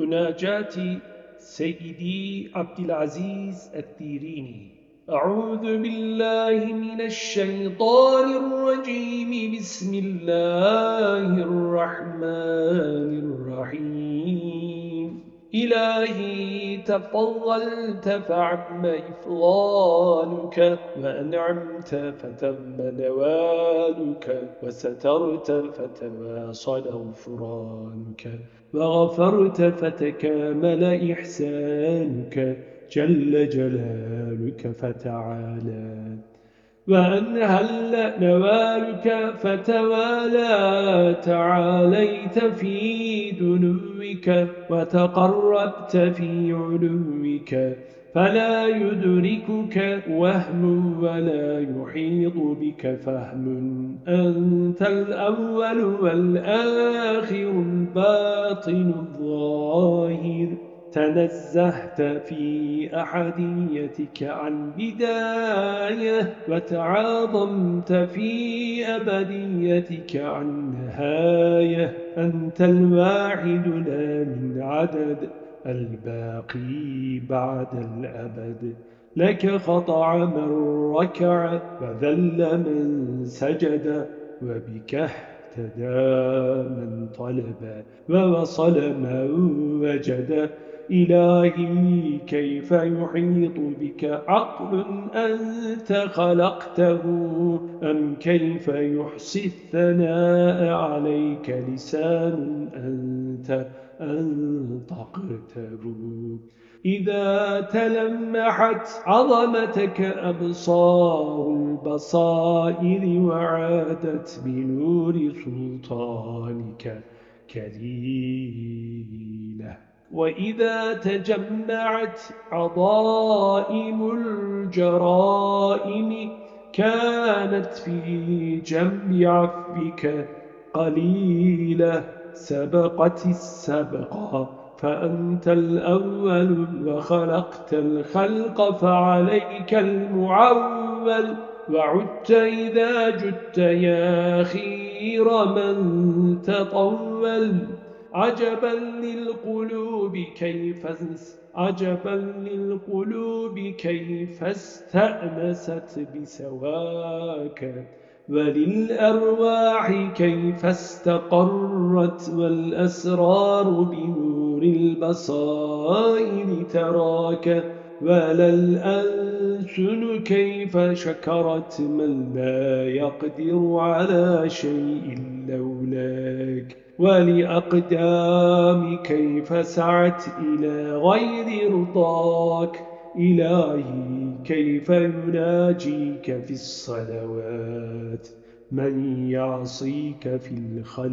مناجات سيدي عبد العزيز الديريني أعوذ بالله من الشيطان الرجيم. بسم الله الرحمن الرحيم. إلهي تفضلت فعم إفضالك وأنعمت فتم نوالك وسترت فتواصل غفرانك. وغفرت فتكامل إحسانك جل جلالك فتعالى. وأنهل نوالك فتوالى تعاليت في دنوك وتقربت في علوك. فلا يدركك وهم ولا يحيط بك فهم. أنت الأول والآخر الباطن الظاهر. تنزهت في أحديتك عن بداية وتعاظمت في أبديتك عن نهاية. أنت الواحد لا من عدد. الباقي بعد الأبد. لك خطع من ركع وذل من سجد وبك اهتدى من طلب ووصل من وجد. إلهي كيف يحيط بك؟ عقل أنت خلقته أم كيف يحصي الثناء عليك؟ لسان أنت أنطقته. إذا تلمحت عظمتك أبصار البصائر وعادت بنور سلطانك كليلة. وإذا تجمعت عظائم الجرائم كانت في جنب عفك قليلة سبقت السبقة فأنت الأول وخلقت الخلق فعليك المعول وعدت إذا جدت يا خير من تطول عجبا للقلوب كيف عجبا للقلوب كيف استأنست بسواك وللأرواح كيف استقرت والأسرار بنور البصائر تراك وللألسن كيف شكرت من لا يقدر على شيء لولاك. ولأقدام كيف سعت إلى غير رضاك؟ إلهي كيف يناجيك في الصلوات؟ من يعصيك في الخلوات؟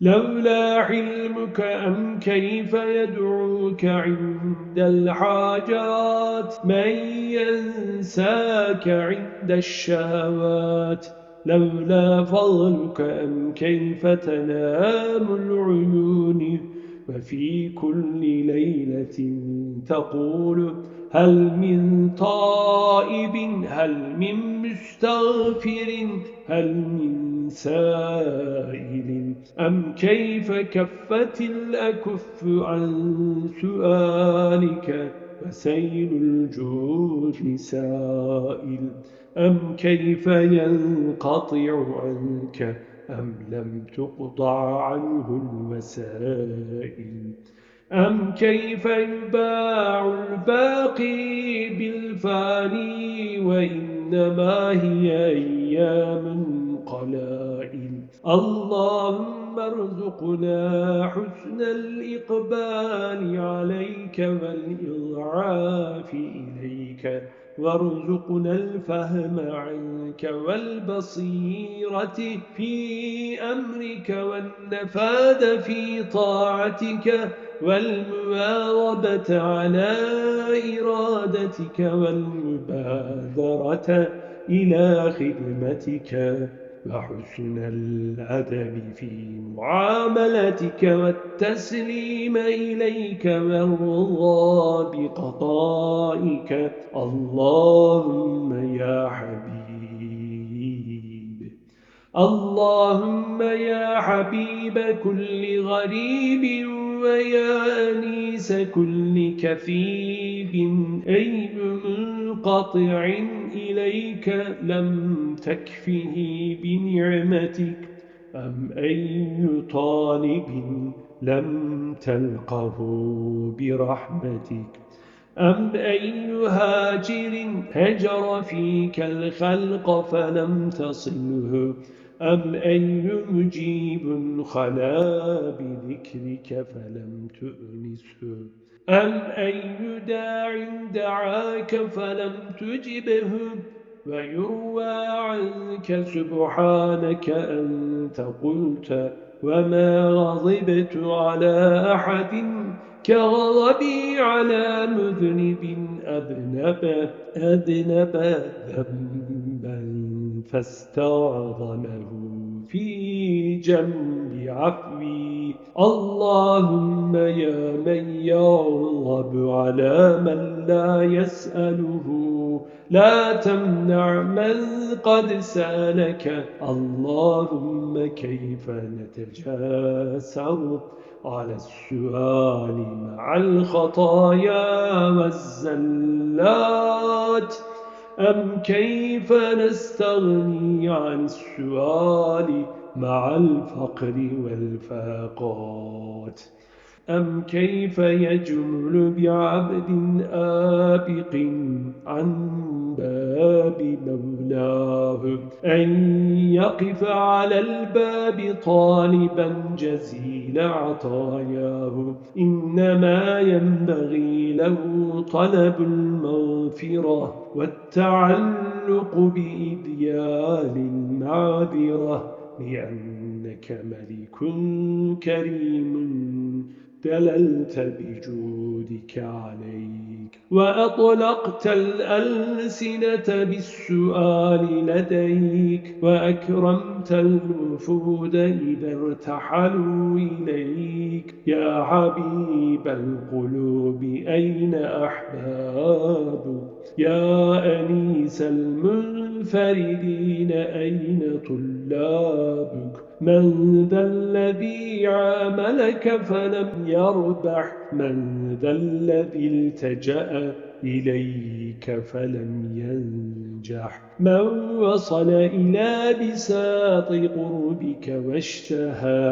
لولا علمك أم كيف يدعوك عند الحاجات؟ من ينساك عند الشهوات؟ لولا فضلك أم كيف تنام العيون وفي كل ليلة تقول هل من طائب هل من مستغفر هل من سائل؟ أم كيف كفت الأكف عن سؤالك فسيل الجود سائل؟ أم كيف ينقطع عنك أم لم تقطع عنه الوسائل أم كيف يباع الباقي بالفاني وإنما هي أيام قلائل اللهم ارزقنا حسن الإقبال عليك والإضعاف إليك وارزقنا الفهم عنك والبصيرة في أمرك والنفاذ في طاعتك والمواظبة على إرادتك والمبادرة إلى خدمتك وحسن الأدب في معاملتك والتسليم إليك والرضا بقضائك. اللهم يا حبيب اللهم يا حبيب كل غريب ويا أنيس كل كثيب. أي منقطع إليك لم تكفه بنعمتك. أم أي طالب لم تلقه برحمتك؟ أم أي هاجر هجر فيك الخلق فلم تصله؟ أم أي مجيب خلا بذكرك فلم تؤنسه أم أي داع دعاك فلم تجبه ويروى عنك سبحانك أنت قلت وما غضبت على أحد كغضبي على مذنب أذنب أذنب ذنبا فاستعظمه في جنب عفوي. اللهم يا من يغضب على من لا يسأله لا تمنع من قد سألك. اللهم كيف نتجاسر على السؤال مع الخطايا والزلات؟ أم كيف نستغني عن السؤال مع الفقر والفاقات؟ أم كيف يجمل بعبد آبق عن باب مولاه؟ أن يقف على الباب طالبا جزيل عطاياه. إنما ينبغي له طلب المغفرة والتعلق بإذيال المعذرة لأنك ملك كريم. دللت بجودك عليك وأطلقت الألسنة بالسؤال لديك وأكرمت الوفود إذا ارتحلوا إليك يا حبيب القلوب أين أحباب يا أنيس المنفردين أين طلابك؟ من ذا الذي عاملك فلم يربح من ذا الذي التجأ إليك فلم ينجح. من وصل إلى بساط قربك واشتهى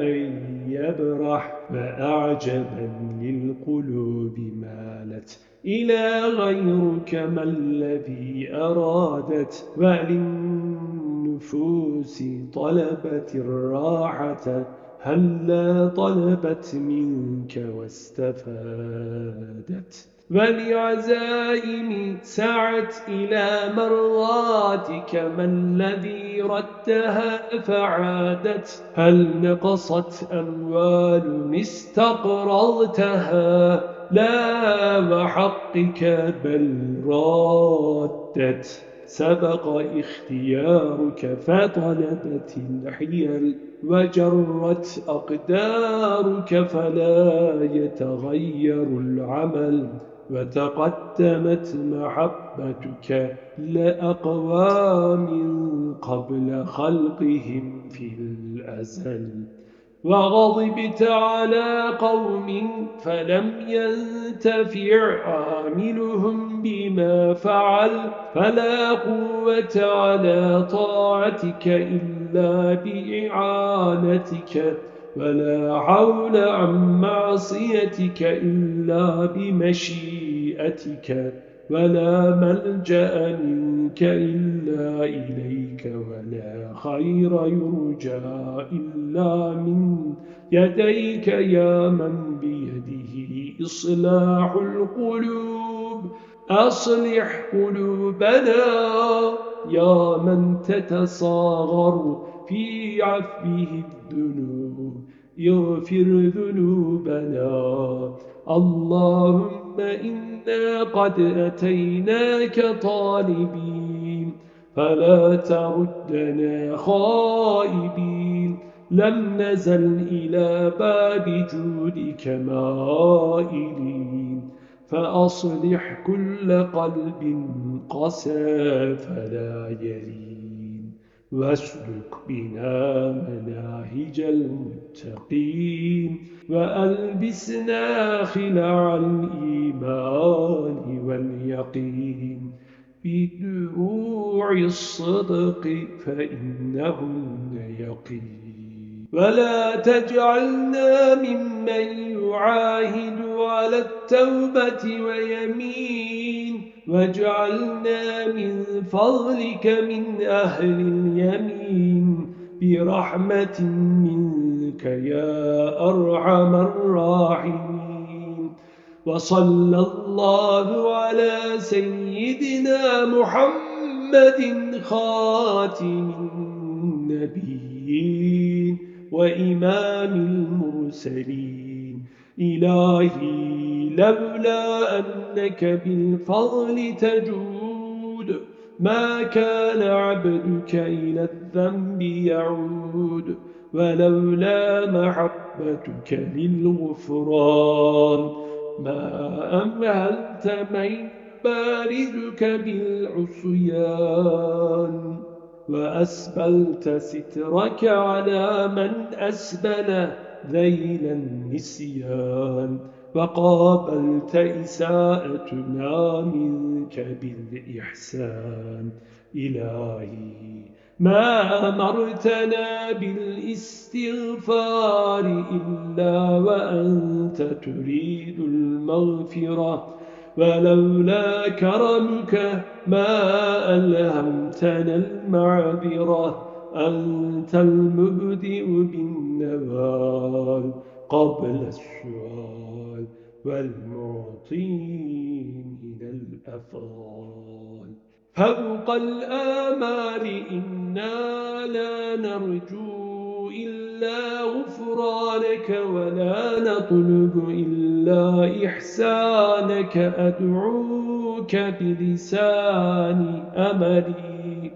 أن يبرح فأعجبا للقلوب مالت إلى غيرك ما الذي أرادت وللنفوس طلبت الراحة هلا طلبت منك واستفادت؟ ولعزائم سعت إلى مرضاتك ما الذي ردها فعادت هل نقصت أموال استقرضتها؟ لا وحقك بل ردت سبق اختيارك فطلبت الحيل وجرت أقدارك فلا يتغير العمل. وتقدمت محبتك لأقوام قبل خلقهم في الأزل. وغضبت على قوم فلم ينتفع عاملهم بما فعل. فلا قوة على طاعتك إلا بإعانتك ولا حول عن معصيتك إلا بمشيئتك ولا ملجأ منك إلا إليك ولا خير يرجى إلا من يديك يا من بيده إصلاح القلوب. أصلح قلوبنا يا من تتصاغر في عفه الذنوب. يغفر ذنوبنا. اللهم إنا قد أتيناك طالبين. فلا تردنا خائبين. لم نزل إلى باب جودك مائلين. فأصلح كل قلب قسى فلا يلين. واسلك بنا مناهج المتقين. وألبسنا خلع الإيمان واليقين. بدروع الصدق فإنهن يقين. ولا تجعلنا ممن يعاهد على التوبة ويمين واجعلنا من فضلك من أهل اليمين برحمة منك يا أرحم الراحمين. وصلى الله على سيدنا محمد خاتم النبيين. وإمام المرسلين. إلهي لولا أنك بالفضل تجود ما كان عبدك إلى الذنب يعود ولولا محبتك للغفران. ما أمهلت من باردك بالعصيان. وأسبلت سترك على من أسبل ذيل النسيان وقابلت إساءتنا منك بالإحسان. إلهي ما أمرتنا بالاستغفار إلا وأنت تريد المغفرة. ولولا كرمك ما ألهمتنا المعذرة أنت المبدئ بالنوال قبل السؤال والمعطين إلى الأفضال فوق الآمال إنا لا نرجو إلا غفرانك ولا نطلب إلا إحسانك. أدعوك بلسان أملي.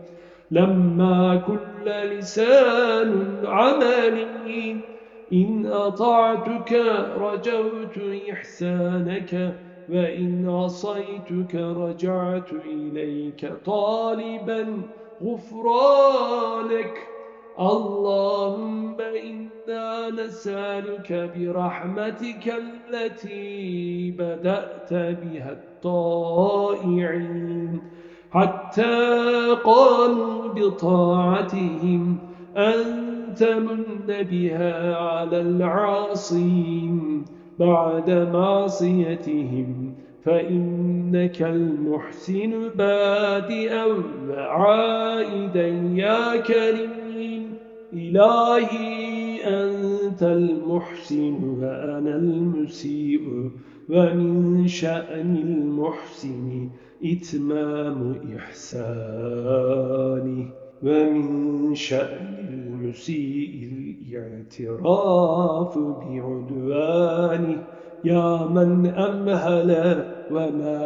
لما كل لسان عملي. إن أطعتك رجوت إحسانك وإن عصيتك رجعت إليك طالبا غفرانك. اللهم إنا نسألك برحمتك التي بدأت بها الطائعين حتى قالوا بطاعتهم أن تمن بها على العاصين بعد معصيتهم فإنك المحسن بادئا وعائدا يا كريم إلهي أنت المحسن وأنا المسيء. ومن شأن المحسن إتمام إحسانه ومن شأن المسيء الاعتراف بعدوانه يا من أمهل وما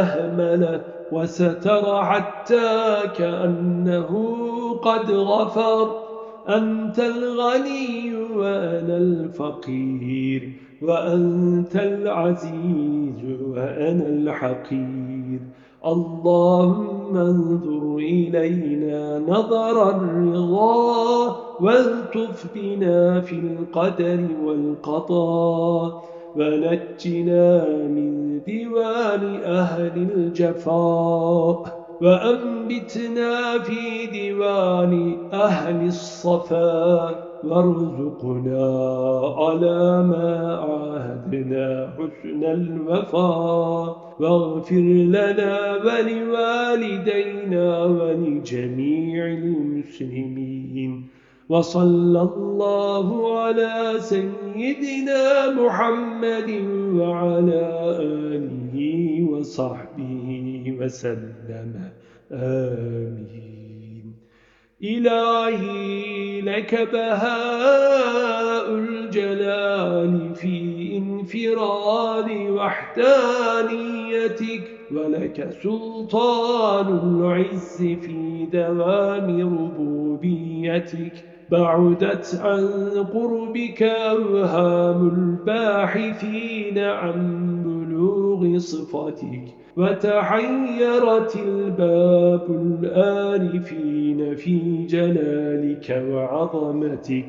أهمل وستر حتى كأنه قد غفر أنت الغني وأنا الفقير وأنت العزيز وأنا الحقير. اللهم انظر إلينا نظر الرضا والتف بنا في القدر والقضاء ونجنا من ديوان أهل الجفاء وأنبتنا في ديوان أهل الصفاء وارزقنا على ما عاهدنا حسن الوفاء واغفر لنا ولوالدينا ولجميع المسلمين وصلى الله على سيدنا محمد وعلى آله وصحبه وسلم. آمين. إلهي لك بهاء الجلال في انفراد وحدانيتك ولك سلطان العز في دوام ربوبيتك. بعدت عن قربك أوهام الباحثين عن بلوغ صفتك. وتحيرت الباب الآلفين في جلالك وعظمتك.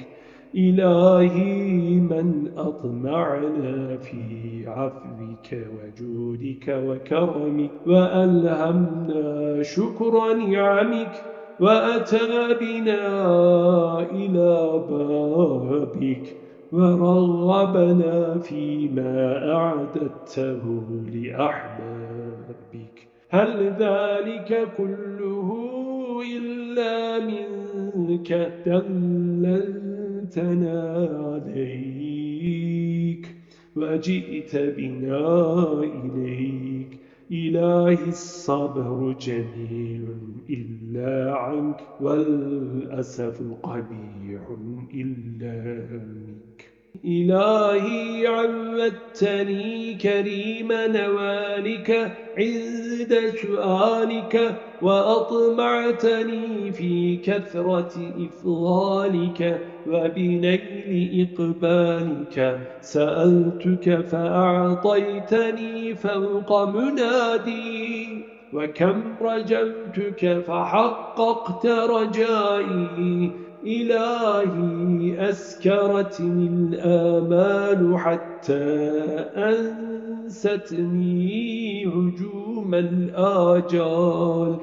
إلهي من أطمعنا في عفوك وجودك وكرمك وألهمنا شكر نعمك وأتى بنا إلى بابك ورغبنا فيما أعددته لأحبابك. هل ذلك كله إلا منك دللتنا عليك وجئت بنا إليك؟ إلهي الصبر جميل إلا عنك والأسف قبيح إلا منك. إلهي عودتني كريم نوالك عند سؤالك وأطمعتني في كثرة إفضالك وبنيل إقبالك. سألتك فأعطيتني فوق منادي وكم رجوتك فحققت رجائي. إلهي أسكرتني الآمال حتى أنستني هجوم الآجال.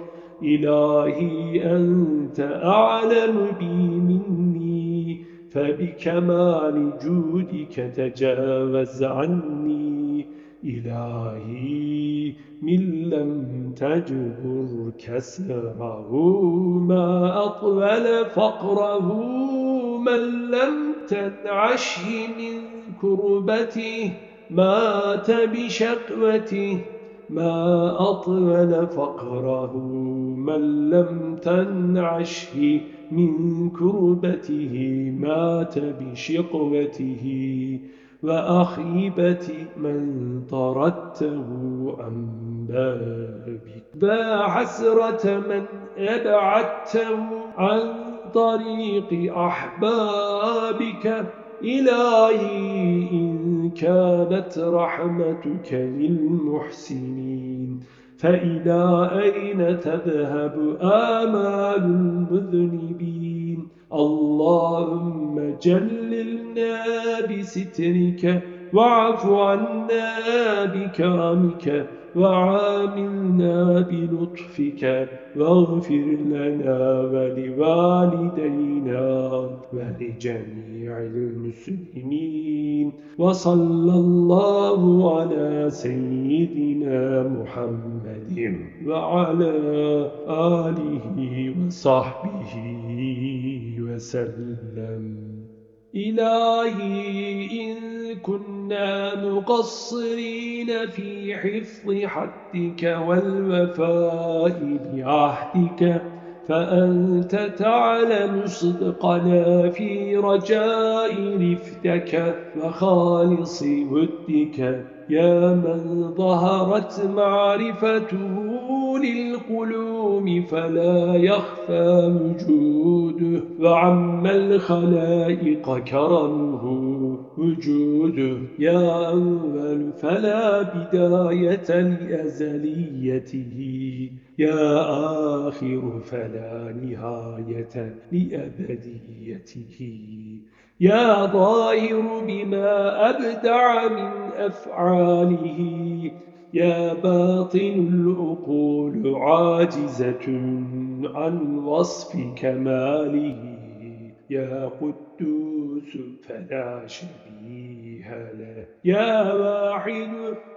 إلهي أنت أعلم بي مني فبكمال جودك تجاوز عني. إلهي من لم تجبر كسره ما أطول فقره من لم تنعشه من كربته مات بشقوته ما أطول فقره من لم تنعشه من كربته مات بشقوته. وأخيبة من طردته عن بابك. با حسرة من أبعدته عن طريق أحبابك. إلهي إن كانت رحمتك للمحسنين. فإلى أين تذهب آمال المذنبين؟ اللهم جللنا بسترك واعف عنا بكرمك وعاملنا بلطفك واغفر لنا ولوالدينا ولجميع المسلمين وصلى الله على سيدنا محمد وعلى آله وصحبه وسلم إلهي إن كنا مقصرين في حفظ حدك والوفاء بعهدك فأنت تعلم صدقنا في رجاء رفتك وخالص ودك. يا من ظهرت معرفته للقلوم فلا يخفى وجوده وعم الخلائق كرمه وجوده. يا أول فلا بداية لأزليته. يا آخر فلا نهاية لأبديته. يا ظاهر بما أبدع من أفعاله. يا باطن العقول عاجزة عن وصف كماله. يا قدوس فلا شبيه له. يا واحد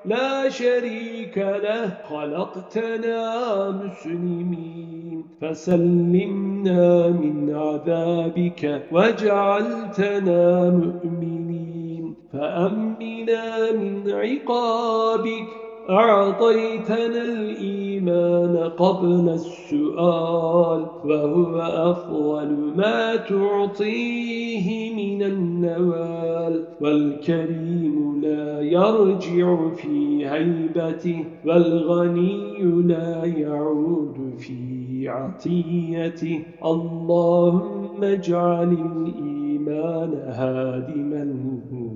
لا شريك له. خلقتنا مسلمين. فسلمنا من عذابك وجعلتنا مؤمنين. فأمنا من عقابك. أعطيتنا الإيمان قبل السؤال وهو أفضل ما تعطيه من النوال. والكريم لا يرجع في هيبته والغني لا يعود في بعطيته اللهم اجعل الإيمان هادما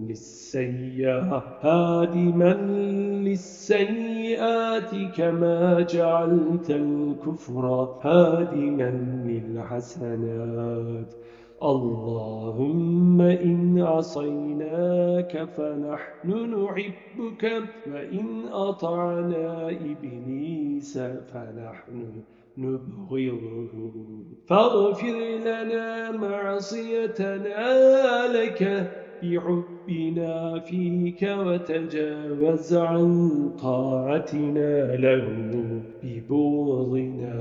للسيئة هادما للسيئات كما جعلت الكفر هادما للحسنات. اللهم إن عصيناك فنحن نحبك وإن أطعنا إبليس فنحن نبغضه فاغفر لنا معصيتنا لك بحبنا فيك وتجاوز عن طاعتنا له ببغضنا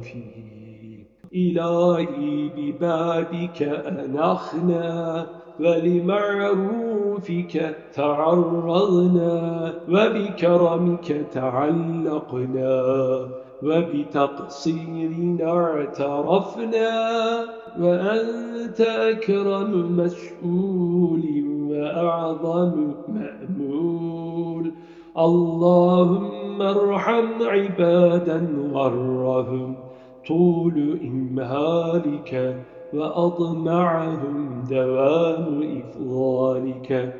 فيه إلهي ببابك أنخنا ولمعروفك تعرضنا وبكرمك تعلقنا وبتقصيرنا اعترفنا وأنت أكرم مسؤول وأعظم مأمول. اللهم ارحم عبادا غرهم طول إمهالك وأطمعهم دوام إفضالك.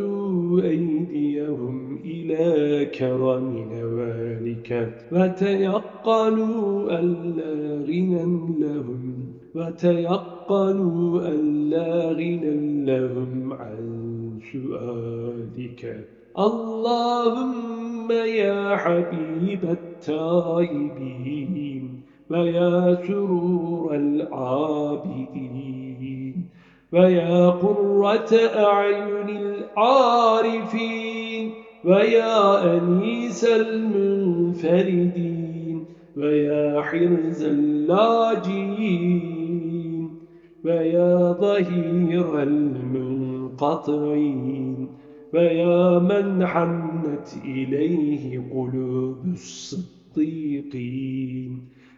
ومدوا أيديهم إلى كرم نوالك وتيقنوا ألا غنى لهم وتيقنوا ألا غنى لهم عن سؤالك. اللهم يا حبيب التائبين ويا سرور العابدين. ويا قرة أعين العارفين ويا أنيس المنفردين ويا حرز اللاجين ويا ظهير المنقطعين فيا من حنت إليه قلوب الصديقين.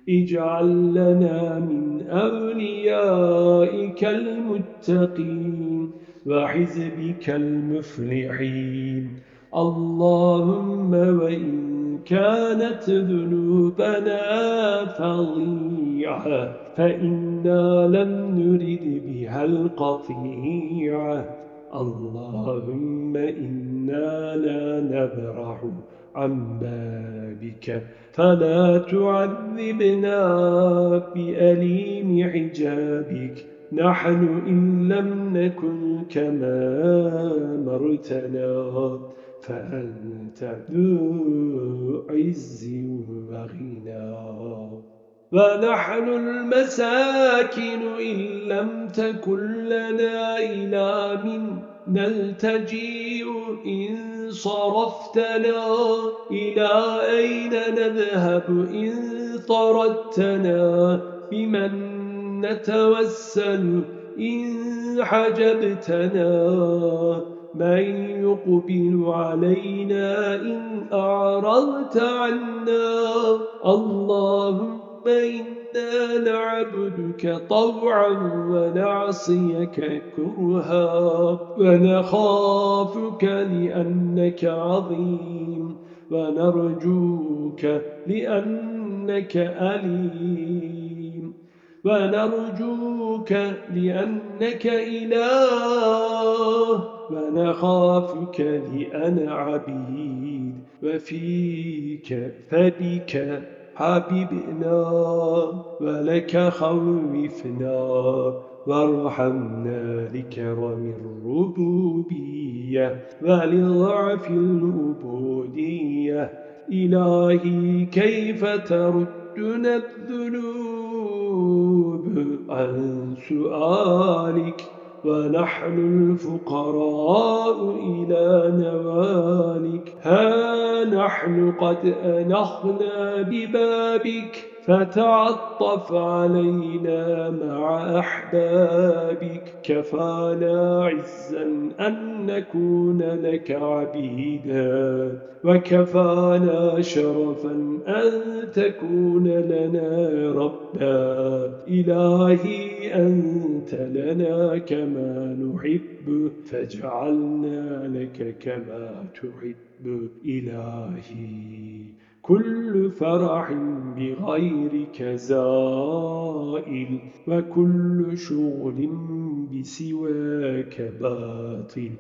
اجعل لنا من أوليائك المتقين وحزبك المفلحين. اللهم وإن كانت ذنوبنا فضيعة فإنا لم نرد بها القطيعة. اللهم إنا لا نبرح عن بابك. فلا تعذبنا بأليم حجابك نحن إن لم نكن كما مرتنا. فأنت ذو عز وغنى. ونحن المساكن إن لم تكن لنا إلى من نلتجيء إن صرفتنا إلى أين نذهب إن طردتنا بمن نتوسل إن حجبتنا من يقبل علينا إن أعرضت عنا اللهم إنا نعبدك طوعا ونعصيك كرها ونخافك لأنك عظيم ونرجوك لأنك أليم ونرجوك لأنك إله ونخافك لأن عبيد وفيك فبك حبيبنا ولك خوفنا وارحمنا لكرم الربوبية ولضعف العبودية. إلهي كيف تردنا الذنوب؟ عن سؤالك ونحن الفقراء إلى نوالك. ها نحن قد أنخنا ببابك. فتعطف علينا مع أحبابك كفانا عزا أن نكون لك عبيدا وكفانا شرفا أن تكون لنا ربا. إلهي أنت لنا كما نحب فاجعلنا لك كما تحب. إلهي. كل فرح بغيرك زائل وكل شغل بسواك باطل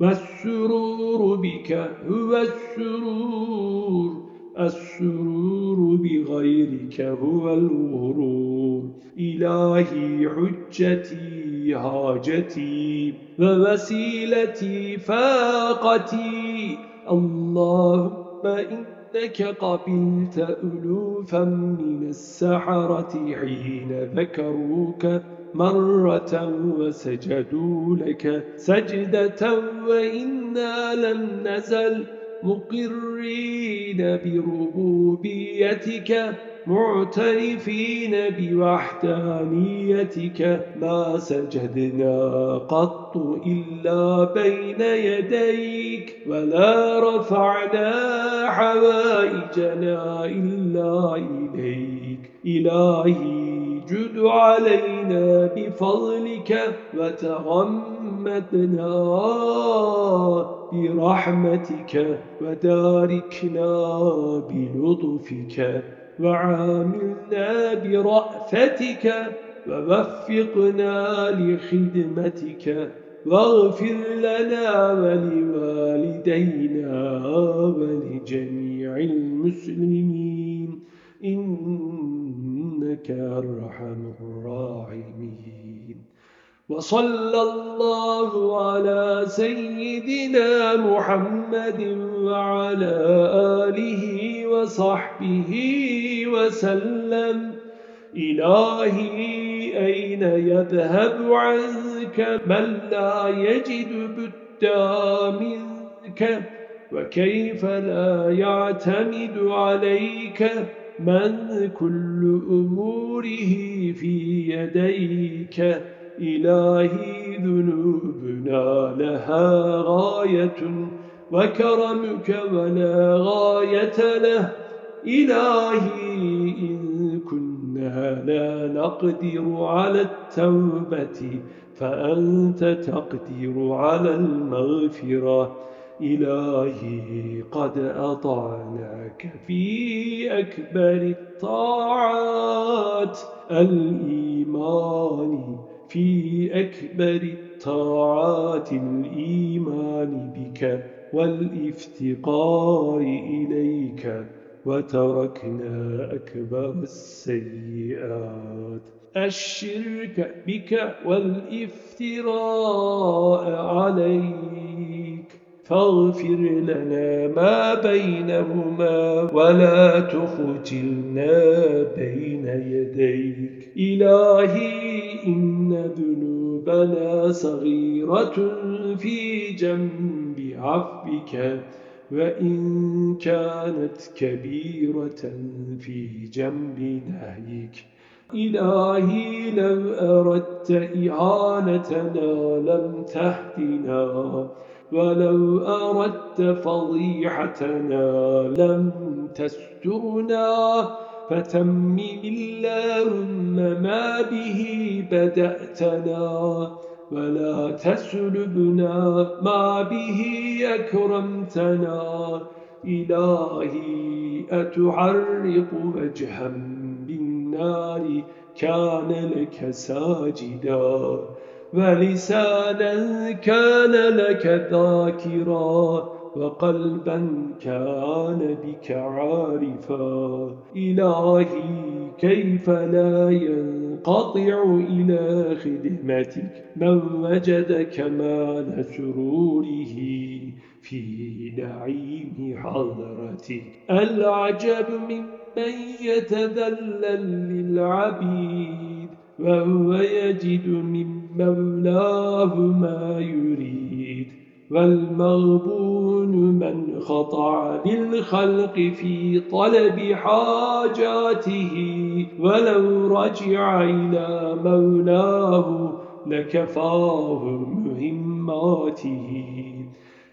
والسرور بك هو السرور السرور بغيرك هو الغرور. إلهي حجتي حاجتي ووسيلتي فاقتي. اللهم إنك قبلت ألوفا من السحرة حين ذكروك مرة وسجدوا لك سجدة وإنا لم نزل مقرين بربوبيتك معترفين بوحدانيتك ما سجدنا قط إلا بين يديك ولا رفعنا حوائجنا إلا إليك. إلهي جد علينا بفضلك وتغمدنا برحمتك وداركنا بلطفك. وعاملنا برأفتك ووفقنا لخدمتك واغفر لنا ولوالدينا ولجميع المسلمين إنك أرحم الراحمين. وصلى الله على سيدنا محمد وعلى آله وصحبه وسلم. إلهي أين يذهب عنك من لا يجد بدا منك؟ وكيف لا يعتمد عليك من كل أموره في يديك؟ إلهي ذنوبنا لها غاية وكرمك ولا غاية له. إلهي إن كنا لا نقدر على التوبة فأنت تقدر على المغفرة. إلهي قد أطعناك في أكبر الطاعات. الإيمان في أكبر الطاعات. الإيمان بك والافتقار إليك وتركنا أكبر السيئات. الشرك بك والإفتراء عليك. فاغفر لنا ما بينهما ولا تخجلنا بين يديك. إلهي إن ذنوبنا صغيرة في جنب عفوك وإن كانت كبيرة في جنب نهيك. إلهي لو أردت إعانتنا لم تهدنا ولو أردت فضيحتنا لم تسترنا. فتمم اللهم ما به بدأتنا ولا تسلبنا ما به أكرمتنا. إلهي أتعرق وجها بالنار كان لك ساجدا. ولسانا كان لك ذاكرا. وقلبا كان بك عارفا. إلهي كيف لا ينقطع إلى خدمتك؟ من وجد كمال سروره في نعيم حضرتك؟ العجب ممن يتذلل للعبيد وهو يجد من مولاه ما يريد. والمغبون من خطع للخلق في طلب حاجاته. ولو رجع إلى مولاه لكفاه مهماته.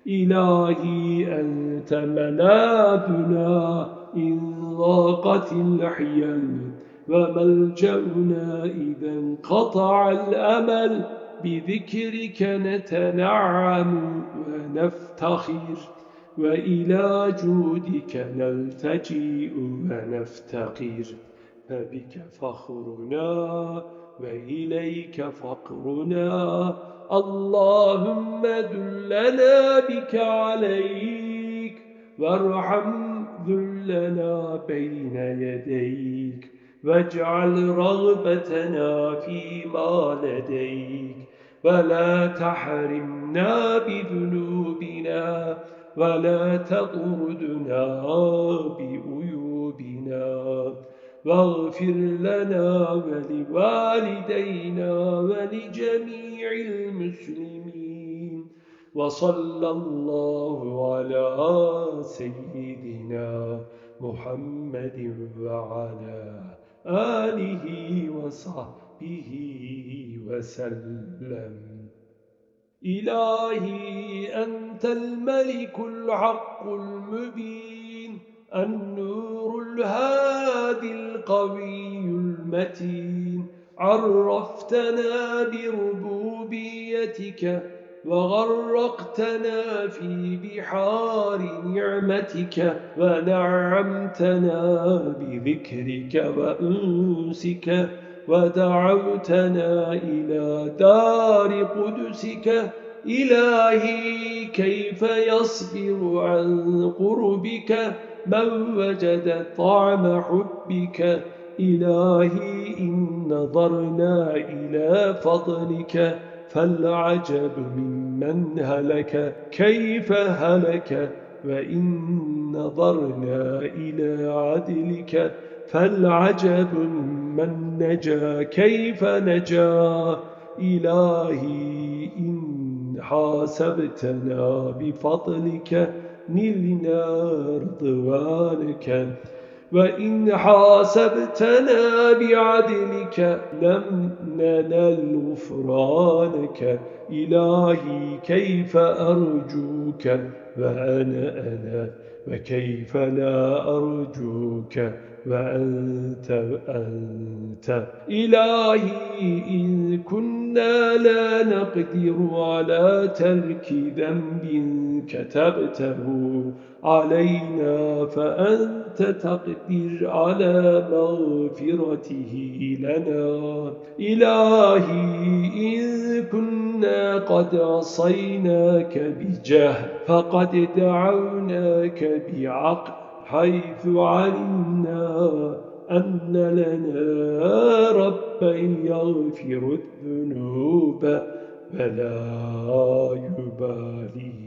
إلهي أنت منابنا إن ضاقت الحيل. وملجأنا إذا انقطع الأمل. بذكرك نتنعم ونفتخر وإلى جودك نلتجئ ونفتقر. فبك فخرنا وإليك فقرنا. اللهم دلنا بك عليك وارحم ذلنا بين يديك واجعل رغبتنا فيما لديك. ولا تحرمنا بذنوبنا ولا تطردنا بعيوبنا واغفر لنا ولوالدينا ولجميع المسلمين وصلى الله على سيدنا محمد وعلى آله وصحبه وسلم. إلهي أنت الملك الحق المبين النور الهادي القوي المتين. عرفتنا بربوبيتك وغرقتنا في بحار نعمتك ونعمتنا بذكرك وأنسك. ودعوتنا إلى دار قدسك. إلهي كيف يصبر عن قربك؟ من وجد طعم حبك؟ إلهي إن نظرنا إلى فضلك. فالعجب ممن هلك كيف هلك؟ وإن نظرنا إلى عدلك. فالعجب ممن نجا كيف نجا؟ إلهي إن حاسبتنا بفضلك نلنا رضوانك. وإن حاسبتنا بعدلك لم ننل غفرانك. إلهي كيف أرجوك؟ وأنا أنا وكيف لا أرجوك؟ وأنت أنت إلهي إن كنا لا نقدر على ترك ذنب كتبته علينا فأنت تقدر على مغفرته لنا. إلهي إن كنا قد عصيناك بجهل فقد دعوناك بعقل حيث علمنا أن لنا ربا يغفر الذنوب فلا يبالي.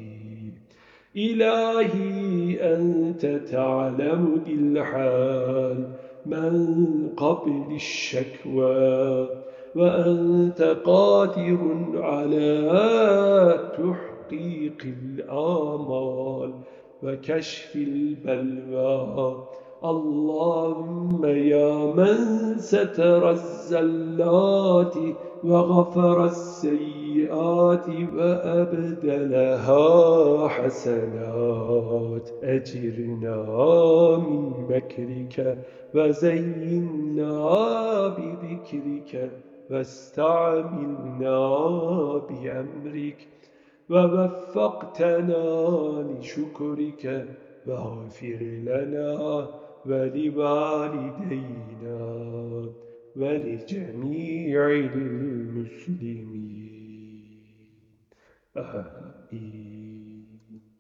إلهي أنت تعلم بالحال من قبل الشكوى وأنت قادر على تحقيق الآمال وكشف البلوى. اللهم يا من ستر الزلات وغفر السيئات وأبدلها حسنات. أجرنا من مكرك وزينا بذكرك واستعملنا بأمرك. ووفقتنا لشكرك واغفر لنا ولوالدينا ولجميع المسلمين. آمين.